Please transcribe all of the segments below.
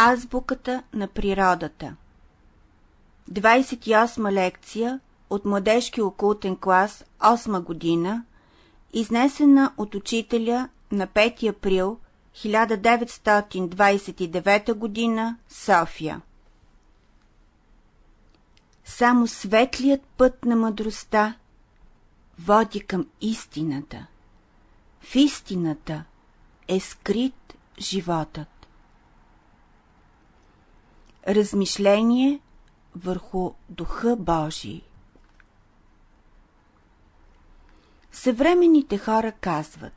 Азбуката на природата 28 лекция от младежки окултен клас 8 година, изнесена от учителя на 5 април 1929 година, София. Само светлият път на мъдростта води към истината. В истината е скрит животът. Размишление върху Духа Божий Съвременните хора казват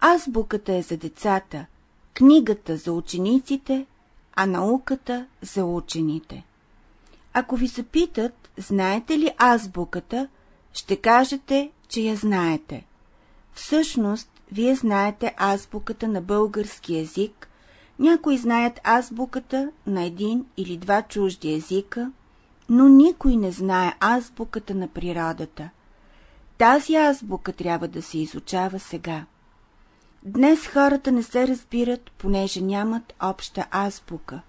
Азбуката е за децата, книгата за учениците, а науката за учените. Ако ви запитат, знаете ли азбуката, ще кажете, че я знаете. Всъщност, вие знаете азбуката на български език, някои знаят азбуката на един или два чужди езика, но никой не знае азбуката на природата. Тази азбука трябва да се изучава сега. Днес хората не се разбират, понеже нямат обща азбука.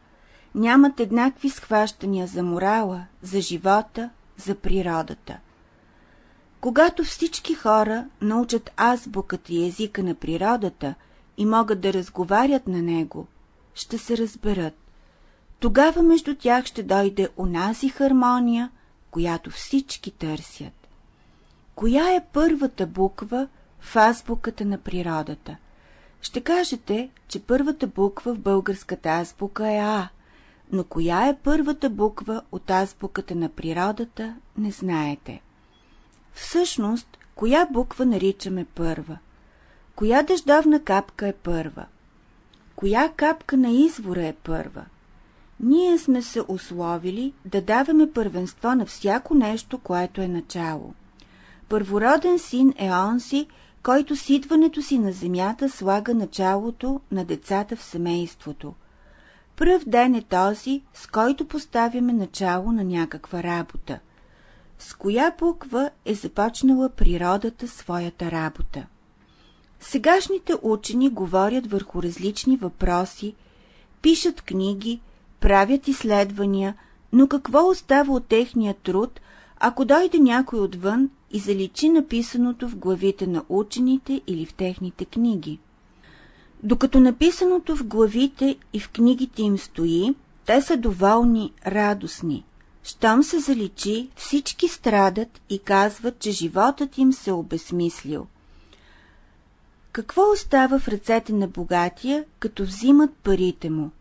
Нямат еднакви схващания за морала, за живота, за природата. Когато всички хора научат азбуката и езика на природата и могат да разговарят на него, ще се разберат. Тогава между тях ще дойде онази хармония, която всички търсят. Коя е първата буква в азбуката на природата? Ще кажете, че първата буква в българската азбука е А, но коя е първата буква от азбуката на природата, не знаете. Всъщност, коя буква наричаме първа? Коя дъждовна капка е първа? Коя капка на извора е първа? Ние сме се условили да даваме първенство на всяко нещо, което е начало. Първороден син е онзи, който с идването си на земята слага началото на децата в семейството. Пръв ден е този, с който поставяме начало на някаква работа. С коя буква е започнала природата своята работа? Сегашните учени говорят върху различни въпроси, пишат книги, правят изследвания, но какво остава от техния труд, ако дойде някой отвън и заличи написаното в главите на учените или в техните книги? Докато написаното в главите и в книгите им стои, те са доволни, радостни. Щом се заличи, всички страдат и казват, че животът им се обесмислил. Какво остава в ръцете на богатия, като взимат парите му?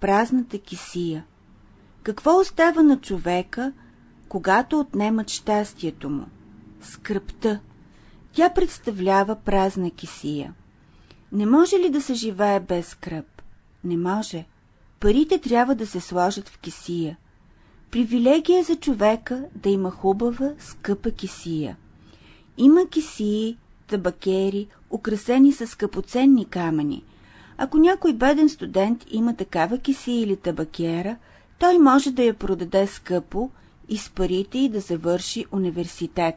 Празната кисия. Какво остава на човека, когато отнемат щастието му? Скръпта. Тя представлява празна кисия. Не може ли да се живее без скръп? Не може. Парите трябва да се сложат в кисия. Привилегия за човека да има хубава, скъпа кисия. Има кисии, табакери, украсени с скъпоценни камъни. Ако някой беден студент има такава кисия или табакера, той може да я продаде скъпо и с парите и да завърши университет.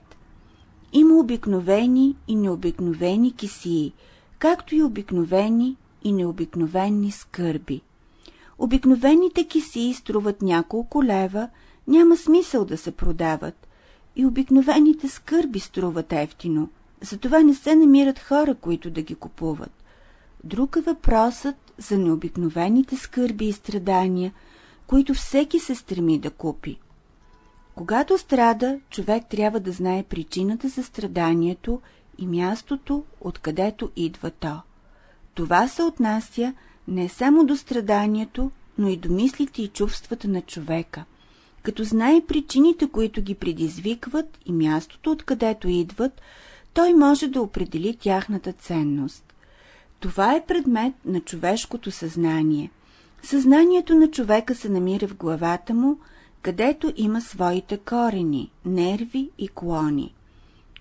Има обикновени и необикновени кисии, както и обикновени и необикновени скърби. Обикновените кисии струват няколко лева, няма смисъл да се продават. И обикновените скърби струват ефтино, затова не се намират хора, които да ги купуват. Друг е въпросът за необикновените скърби и страдания, които всеки се стреми да купи. Когато страда, човек трябва да знае причината за страданието и мястото, откъдето идва то. Това се отнася не само до страданието, но и до мислите и чувствата на човека. Като знае причините, които ги предизвикват и мястото, откъдето идват, той може да определи тяхната ценност. Това е предмет на човешкото съзнание. Съзнанието на човека се намира в главата му, където има своите корени, нерви и клони.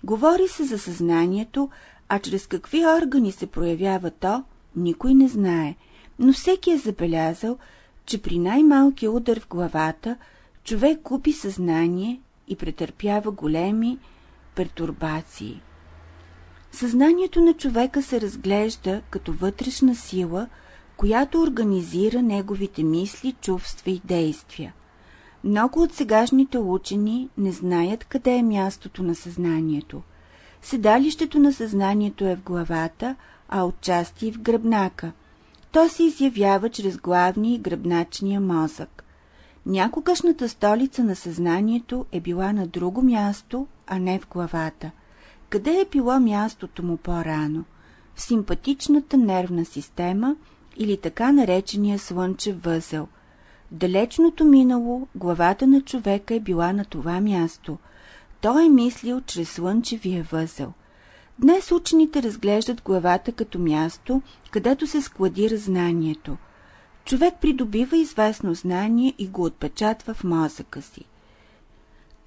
Говори се за съзнанието, а чрез какви органи се проявява то, никой не знае, но всеки е забелязал, че при най-малкия удар в главата човек купи съзнание и претърпява големи пертурбации. Съзнанието на човека се разглежда като вътрешна сила, която организира неговите мисли, чувства и действия. Много от сегашните учени не знаят къде е мястото на съзнанието. Седалището на съзнанието е в главата, а отчасти в гръбнака. То се изявява чрез главния и гръбначния мозък. Някогашната столица на съзнанието е била на друго място, а не в главата. Къде е било мястото му по-рано? В симпатичната нервна система или така наречения слънчев възел. Далечното минало главата на човека е била на това място. Той е мислил чрез слънчевия възел. Днес учените разглеждат главата като място, където се складира знанието. Човек придобива известно знание и го отпечатва в мозъка си.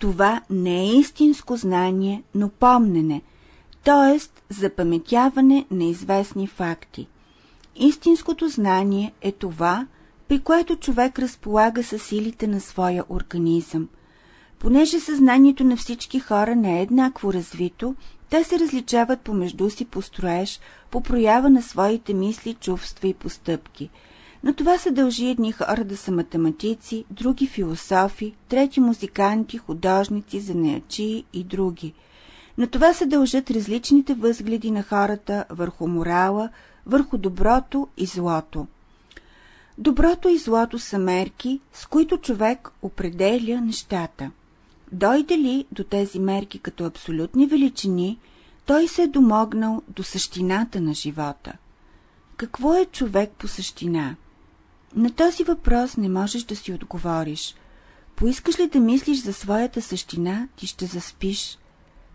Това не е истинско знание, но помнене, т.е. запаметяване на известни факти. Истинското знание е това, при което човек разполага с силите на своя организъм. Понеже съзнанието на всички хора не е еднакво развито, те се различават помежду си по строеж, по проява на своите мисли, чувства и постъпки. Но това се дължи едни хора да са математици, други философи, трети музиканти, художници, занаячи и други. На това се дължат различните възгледи на хората върху морала, върху доброто и злото. Доброто и злото са мерки, с които човек определя нещата. Дойде ли до тези мерки като абсолютни величини, той се е домогнал до същината на живота. Какво е човек по същина? На този въпрос не можеш да си отговориш. Поискаш ли да мислиш за своята същина, ти ще заспиш.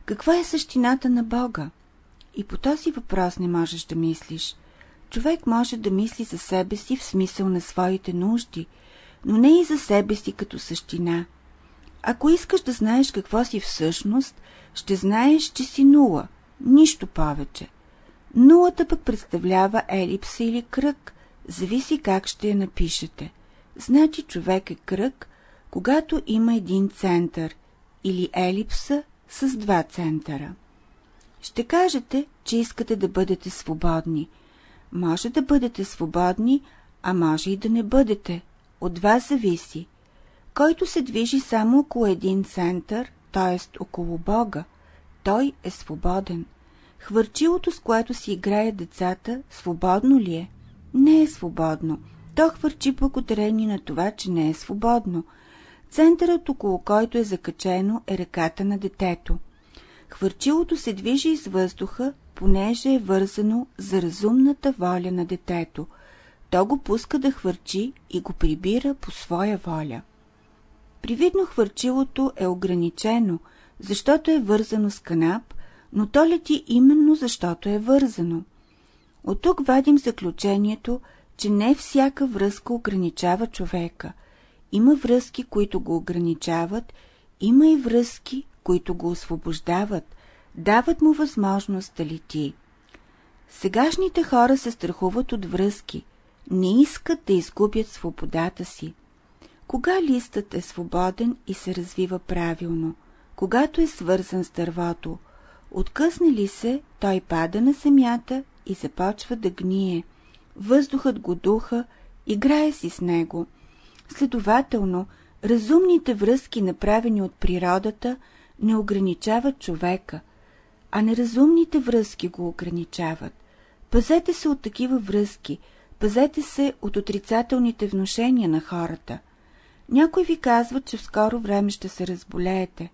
Каква е същината на Бога? И по този въпрос не можеш да мислиш. Човек може да мисли за себе си в смисъл на своите нужди, но не и за себе си като същина. Ако искаш да знаеш какво си всъщност, ще знаеш, че си нула, нищо повече. Нулата пък представлява елипса или кръг, зависи как ще я напишете. Значи човек е кръг, когато има един център, или елипса с два центъра. Ще кажете, че искате да бъдете свободни. Може да бъдете свободни, а може и да не бъдете. От вас зависи. Който се движи само около един център, т.е. около Бога, той е свободен. Хвърчилото, с което си играят децата, свободно ли е? Не е свободно. То хвърчи благодарение на това, че не е свободно. Центърът, около който е закачено, е ръката на детето. Хвърчилото се движи из въздуха, понеже е вързано за разумната воля на детето. То го пуска да хвърчи и го прибира по своя воля. Привидно хвърчилото е ограничено, защото е вързано с канап, но то лети именно защото е вързано. От тук вадим заключението, че не всяка връзка ограничава човека. Има връзки, които го ограничават, има и връзки, които го освобождават, дават му възможност да лети. Сегашните хора се страхуват от връзки, не искат да изгубят свободата си. Кога листът е свободен и се развива правилно? Когато е свързан с дървото. Откъсне ли се, той пада на земята и започва да гние. Въздухът го духа, играе си с него. Следователно, разумните връзки, направени от природата, не ограничават човека, а неразумните връзки го ограничават. Пазете се от такива връзки, пазете се от отрицателните вношения на хората. Някой ви казва, че в скоро време ще се разболеете.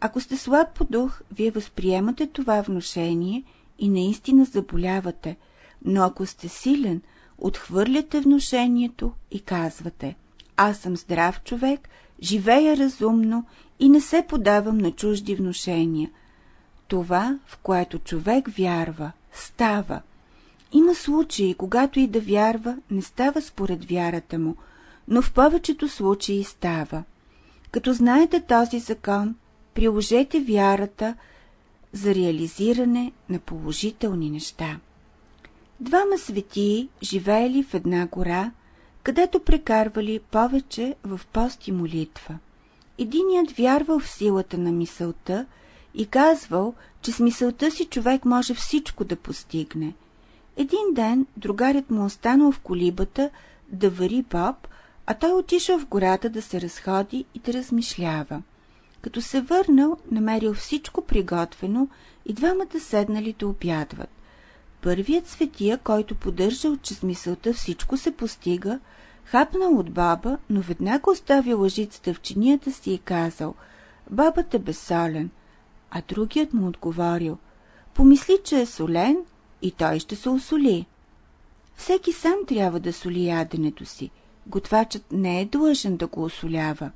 Ако сте слаб по дух, вие възприемате това вношение и наистина заболявате, но ако сте силен, отхвърляте вношението и казвате «Аз съм здрав човек, живея разумно и не се подавам на чужди вношения». Това, в което човек вярва, става. Има случаи, когато и да вярва, не става според вярата му – но в повечето случаи става. Като знаете този закон, приложете вярата за реализиране на положителни неща. Двама светии живеели в една гора, където прекарвали повече в пост и молитва. Единият вярвал в силата на мисълта и казвал, че с мисълта си човек може всичко да постигне. Един ден другарят му останал в колибата да вари боб, а той отишъл в гората да се разходи и да размишлява. Като се върнал, намерил всичко приготвено и двамата седнали да обядват. Първият светия, който поддържал, че с мисълта всичко се постига, хапнал от баба, но веднага оставил лъжицата в чинията си и казал «Бабът е безсолен», а другият му отговорил «Помисли, че е солен и той ще се осоли». Всеки сам трябва да соли яденето си. Готвачът не е длъжен да го осолява.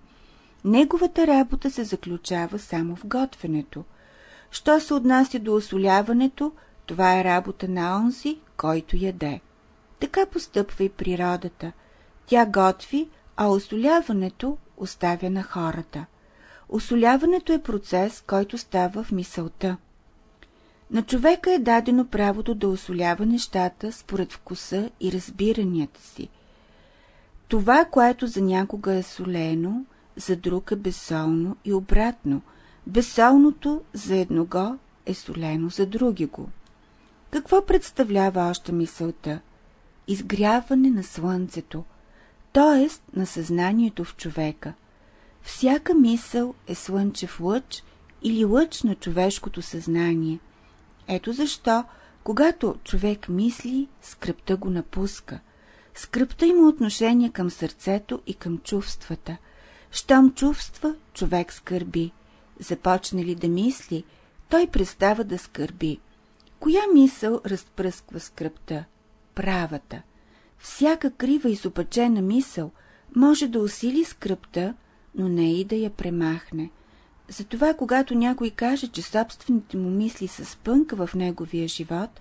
Неговата работа се заключава само в готвенето. Що се отнася до осоляването, това е работа на онзи, който яде. Така постъпва и природата. Тя готви, а осоляването оставя на хората. Осоляването е процес, който става в мисълта. На човека е дадено правото да осолява нещата според вкуса и разбиранията си. Това, което за някога е солено, за друг безсолно и обратно. Безсолното за едного е солено за други го. Какво представлява още мисълта? Изгряване на слънцето, т.е. на съзнанието в човека. Всяка мисъл е слънчев лъч или лъч на човешкото съзнание. Ето защо, когато човек мисли, скръпта го напуска. Скръпта има отношение към сърцето и към чувствата. Щом чувства, човек скърби. Започне ли да мисли, той престава да скърби. Коя мисъл разпръсква скръпта? Правата. Всяка крива изопачена мисъл може да усили скръпта, но не и да я премахне. Затова, когато някой каже, че собствените му мисли са спънка в неговия живот,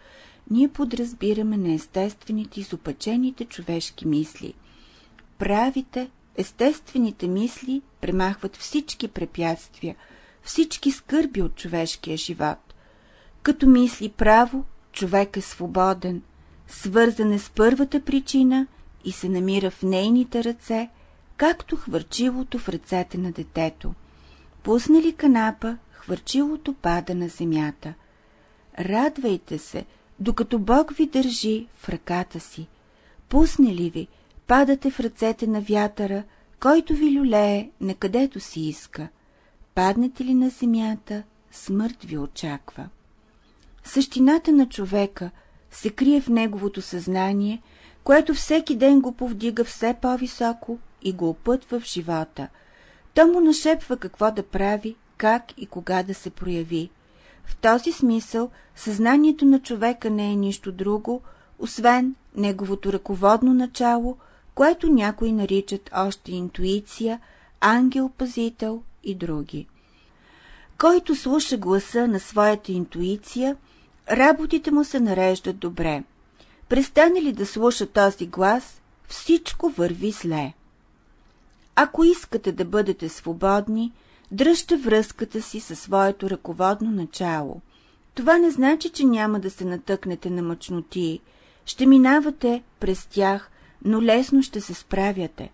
ние подразбираме неестествените изопачените човешки мисли. Правите, естествените мисли премахват всички препятствия, всички скърби от човешкия живот. Като мисли право, човек е свободен, свързан е с първата причина и се намира в нейните ръце, както хвърчилото в ръцете на детето. Пусне ли канапа, хвърчилото пада на земята. Радвайте се, докато Бог ви държи в ръката си. Пусне ли ви, падате в ръцете на вятъра, който ви люлее накъдето си иска. Паднете ли на земята, смърт ви очаква. Същината на човека се крие в неговото съзнание, което всеки ден го повдига все по-високо и го опътва в живота. То му нашепва какво да прави, как и кога да се прояви. В този смисъл съзнанието на човека не е нищо друго, освен неговото ръководно начало, което някои наричат още интуиция, ангел-пазител и други. Който слуша гласа на своята интуиция, работите му се нареждат добре. Престане ли да слуша този глас, всичко върви зле. Ако искате да бъдете свободни, дръжте връзката си със своето ръководно начало. Това не значи, че няма да се натъкнете на мъчноти. Ще минавате през тях, но лесно ще се справяте.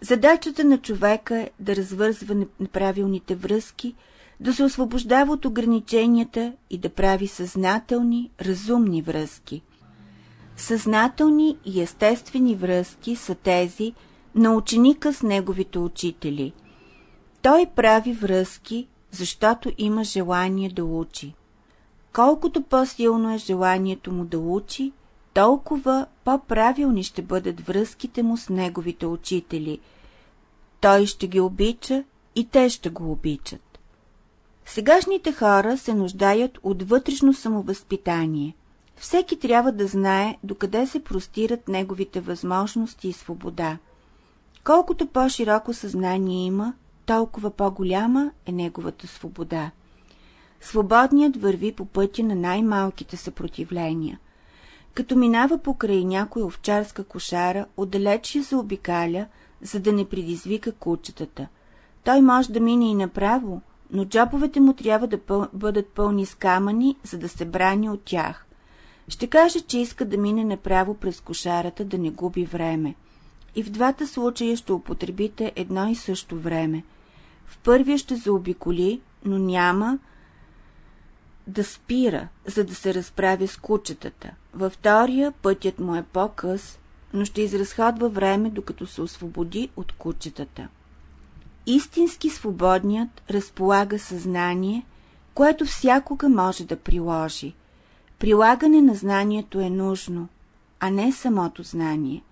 Задачата на човека е да развързва неправилните връзки, да се освобождава от ограниченията и да прави съзнателни, разумни връзки. Съзнателни и естествени връзки са тези на ученика с неговите учители. Той прави връзки, защото има желание да учи. Колкото по-силно е желанието му да учи, толкова по-правилни ще бъдат връзките му с неговите учители. Той ще ги обича и те ще го обичат. Сегашните хора се нуждаят от вътрешно самовъзпитание. Всеки трябва да знае докъде се простират неговите възможности и свобода. Колкото по-широко съзнание има, толкова по-голяма е неговата свобода. Свободният върви по пътя на най-малките съпротивления. Като минава покрай някоя овчарска кошара, отдалеч я заобикаля, за да не предизвика кучетата. Той може да мине и направо, но джобовете му трябва да пъл... бъдат пълни с камъни, за да се брани от тях. Ще каже, че иска да мине направо през кошарата, да не губи време. И в двата случая ще употребите едно и също време. В първия ще заобиколи, но няма да спира, за да се разправя с кучетата. Във втория пътят му е по-къс, но ще изразходва време, докато се освободи от кучетата. Истински свободният разполага съзнание, което всякога може да приложи. Прилагане на знанието е нужно, а не самото знание.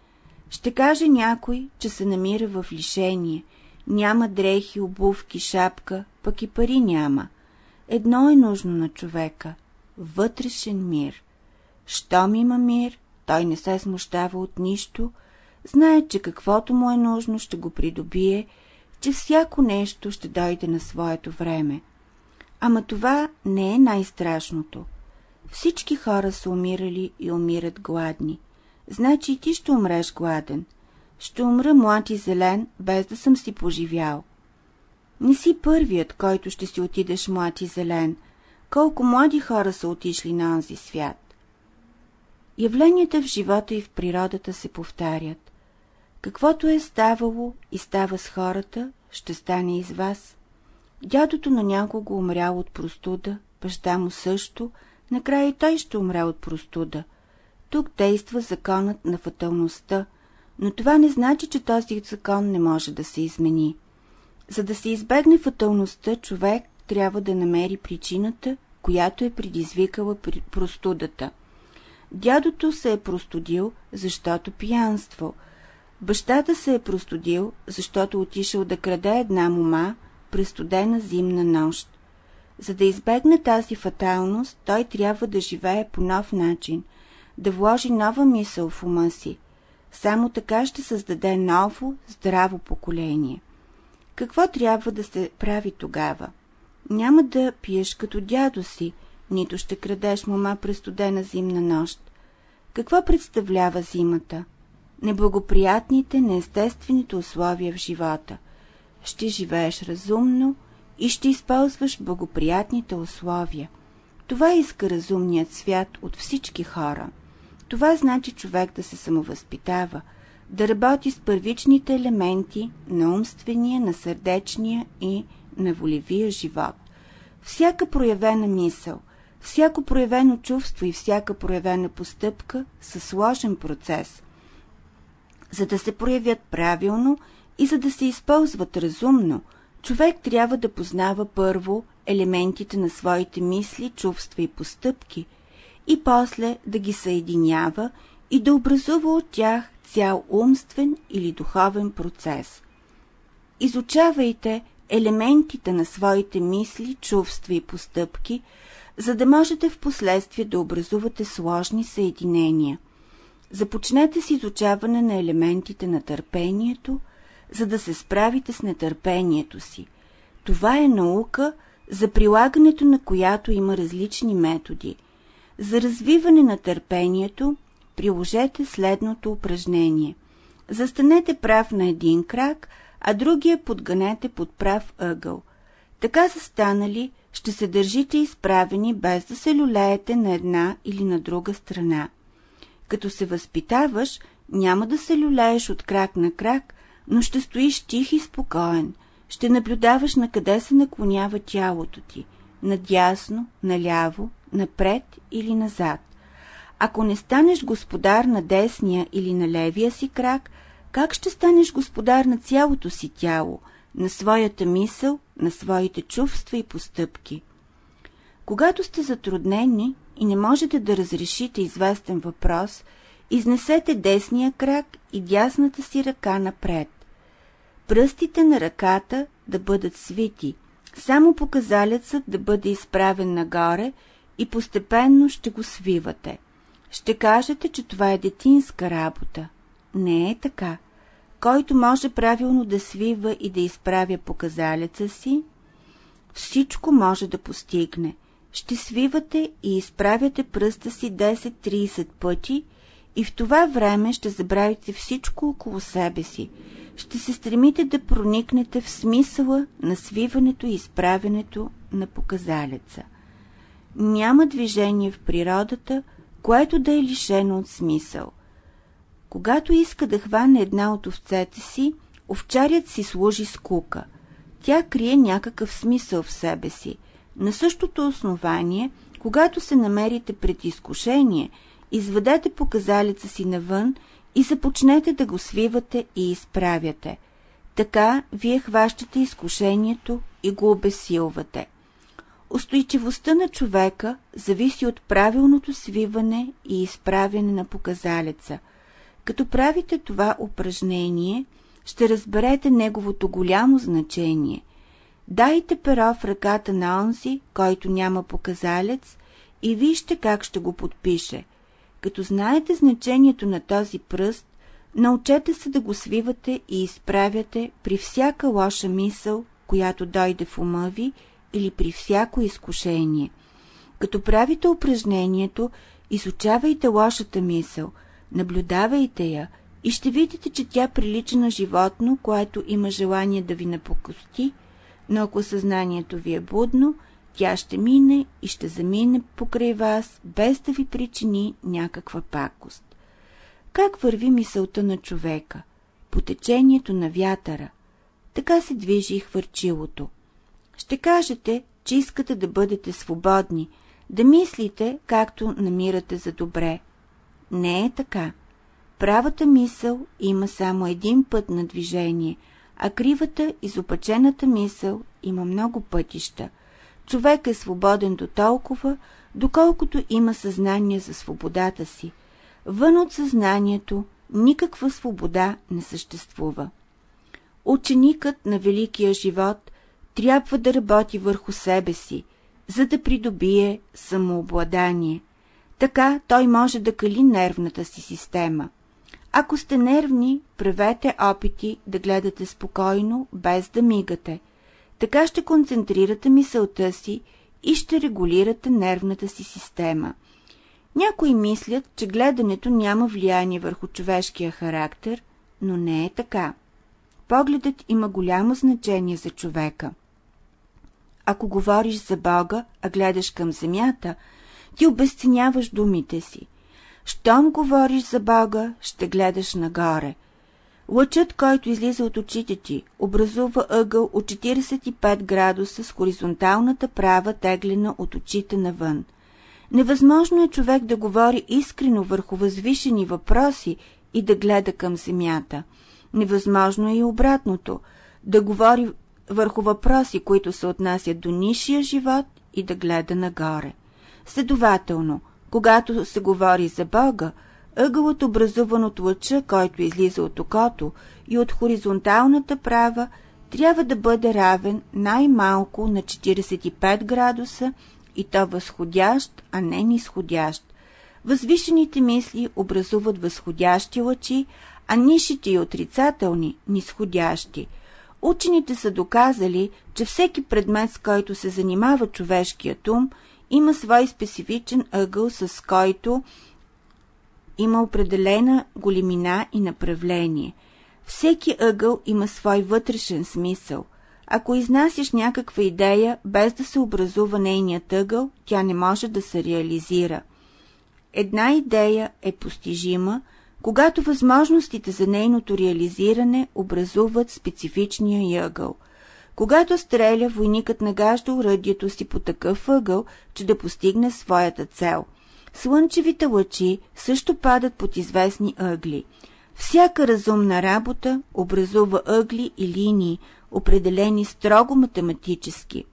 Ще каже някой, че се намира в лишение, няма дрехи, обувки, шапка, пък и пари няма. Едно е нужно на човека – вътрешен мир. Щом има мир, той не се смущава от нищо, знае, че каквото му е нужно ще го придобие, че всяко нещо ще дойде на своето време. Ама това не е най-страшното. Всички хора са умирали и умират гладни. Значи и ти ще умреш гладен. Ще умра млад и зелен, без да съм си поживял. Не си първият, който ще си отидеш млад и зелен. Колко млади хора са отишли на онзи свят. Явленията в живота и в природата се повтарят. Каквото е ставало и става с хората, ще стане и с вас. Дядото на някого умрял от простуда, баща му също, накрая и той ще умре от простуда. Тук действа законът на фаталността, но това не значи, че този закон не може да се измени. За да се избегне фаталността, човек трябва да намери причината, която е предизвикала простудата. Дядото се е простудил, защото пиянство. Бащата се е простудил, защото отишъл да краде една мома през студена зимна нощ. За да избегне тази фаталност, той трябва да живее по нов начин, да вложи нова мисъл в ума си. Само така ще създаде ново, здраво поколение. Какво трябва да се прави тогава? Няма да пиеш като дядо си, нито ще крадеш мома през студена зимна нощ. Какво представлява зимата? Неблагоприятните, неестествените условия в живота. Ще живееш разумно и ще използваш благоприятните условия. Това иска разумният свят от всички хора. Това значи човек да се самовъзпитава – да работи с първичните елементи на умствения, на сърдечния и на волевия живот. Всяка проявена мисъл, всяко проявено чувство и всяка проявена постъпка са сложен процес. За да се проявят правилно и за да се използват разумно, човек трябва да познава първо елементите на своите мисли, чувства и постъпки и после да ги съединява и да образува от тях цял умствен или духовен процес. Изучавайте елементите на своите мисли, чувства и постъпки, за да можете в последствие да образувате сложни съединения. Започнете с изучаване на елементите на търпението, за да се справите с нетърпението си. Това е наука, за прилагането на която има различни методи. За развиване на търпението – приложете следното упражнение. Застанете прав на един крак, а другия подганете под прав ъгъл. Така застанали, ще се държите изправени, без да се люлеете на една или на друга страна. Като се възпитаваш, няма да се люлееш от крак на крак, но ще стоиш тих и спокоен. Ще наблюдаваш на къде се наклонява тялото ти – надясно, наляво, напред или назад. Ако не станеш господар на десния или на левия си крак, как ще станеш господар на цялото си тяло, на своята мисъл, на своите чувства и постъпки? Когато сте затруднени и не можете да разрешите известен въпрос, изнесете десния крак и дясната си ръка напред. Пръстите на ръката да бъдат свити, само показалецът да бъде изправен нагоре и постепенно ще го свивате – ще кажете, че това е детинска работа. Не е така. Който може правилно да свива и да изправя показалеца си, всичко може да постигне. Ще свивате и изправяте пръста си 10-30 пъти и в това време ще забравите всичко около себе си. Ще се стремите да проникнете в смисъла на свиването и изправянето на показалеца. Няма движение в природата, което да е лишено от смисъл. Когато иска да хване една от овцете си, овчарят си служи с кука. Тя крие някакъв смисъл в себе си. На същото основание, когато се намерите пред изкушение, изведете показалеца си навън и започнете да го свивате и изправяте. Така вие хващате изкушението и го обесилвате. Устойчивостта на човека зависи от правилното свиване и изправяне на показалеца. Като правите това упражнение, ще разберете неговото голямо значение. Дайте перо в ръката на онзи, който няма показалец, и вижте как ще го подпише. Като знаете значението на този пръст, научете се да го свивате и изправяте при всяка лоша мисъл, която дойде в ума ви или при всяко изкушение. Като правите упражнението, изучавайте лошата мисъл, наблюдавайте я и ще видите, че тя прилича на животно, което има желание да ви напокости, но ако съзнанието ви е будно, тя ще мине и ще замине покрай вас, без да ви причини някаква пакост. Как върви мисълта на човека? По течението на вятъра. Така се движи и хвърчилото. Ще кажете, че искате да бъдете свободни, да мислите както намирате за добре. Не е така. Правата мисъл има само един път на движение, а кривата, изопачената мисъл има много пътища. Човек е свободен до толкова, доколкото има съзнание за свободата си. Вън от съзнанието никаква свобода не съществува. Ученикът на великия живот трябва да работи върху себе си, за да придобие самообладание. Така той може да кали нервната си система. Ако сте нервни, правете опити да гледате спокойно, без да мигате. Така ще концентрирате мисълта си и ще регулирате нервната си система. Някои мислят, че гледането няма влияние върху човешкия характер, но не е така. Погледът има голямо значение за човека. Ако говориш за Бога, а гледаш към земята, ти обесценяваш думите си. Щом говориш за Бога, ще гледаш нагоре. Лъчът, който излиза от очите ти, образува ъгъл от 45 градуса с хоризонталната права теглена от очите навън. Невъзможно е човек да говори искрено върху възвишени въпроси и да гледа към земята. Невъзможно е и обратното – да говори върху въпроси, които се отнасят до нишия живот и да гледа нагоре. Следователно, когато се говори за Бога, ъгълът образуван от лъча, който излиза от окото и от хоризонталната права, трябва да бъде равен най-малко на 45 градуса и то възходящ, а не нисходящ. Възвишените мисли образуват възходящи лъчи, а нишите и отрицателни – нисходящи – Учените са доказали, че всеки предмет, с който се занимава човешкият ум, има свой специфичен ъгъл, с който има определена големина и направление. Всеки ъгъл има свой вътрешен смисъл. Ако изнасяш някаква идея, без да се образува нейният ъгъл, тя не може да се реализира. Една идея е постижима, когато възможностите за нейното реализиране образуват специфичния ъгъл. Когато стреля, войникът нагажда уръдието си по такъв ъгъл, че да постигне своята цел. Слънчевите лъчи също падат под известни ъгли. Всяка разумна работа образува ъгли и линии, определени строго математически.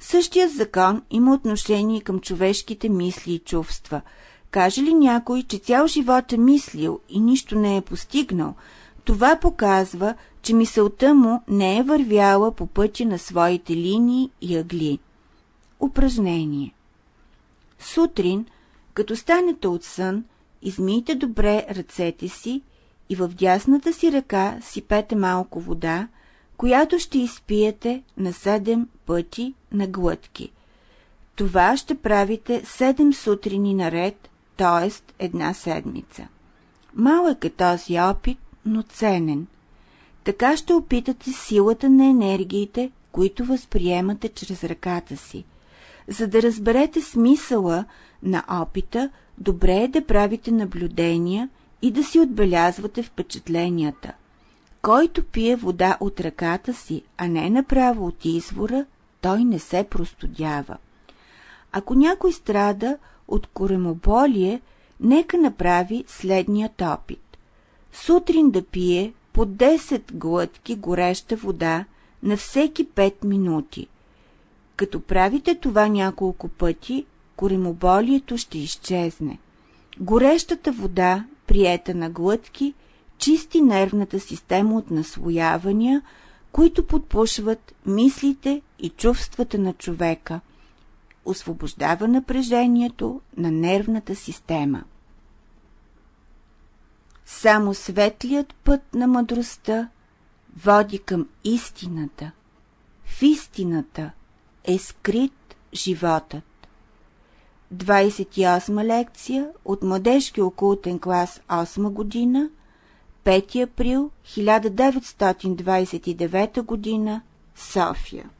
Същия закон има отношение към човешките мисли и чувства – Каже ли някой, че цял живот е мислил и нищо не е постигнал, това показва, че мисълта му не е вървяла по пътя на своите линии и ъгли. Упражнение Сутрин, като станете от сън, измийте добре ръцете си и в дясната си ръка сипете малко вода, която ще изпиете на седем пъти на глътки. Това ще правите седем сутрини наред т.е. една седмица. Малък е този опит, но ценен. Така ще опитате силата на енергиите, които възприемате чрез ръката си. За да разберете смисъла на опита, добре е да правите наблюдения и да си отбелязвате впечатленията. Който пие вода от ръката си, а не направо от извора, той не се простудява. Ако някой страда от коремоболие, нека направи следният опит. Сутрин да пие по 10 глътки гореща вода на всеки 5 минути. Като правите това няколко пъти, коремоболието ще изчезне. Горещата вода, приета на глътки, чисти нервната система от наслоявания, които подпушват мислите и чувствата на човека, освобождава напрежението на нервната система. Само светлият път на мъдростта води към истината. В истината е скрит животът. 28 лекция от младежки окултен клас 8 година, 5 април 1929 година, София.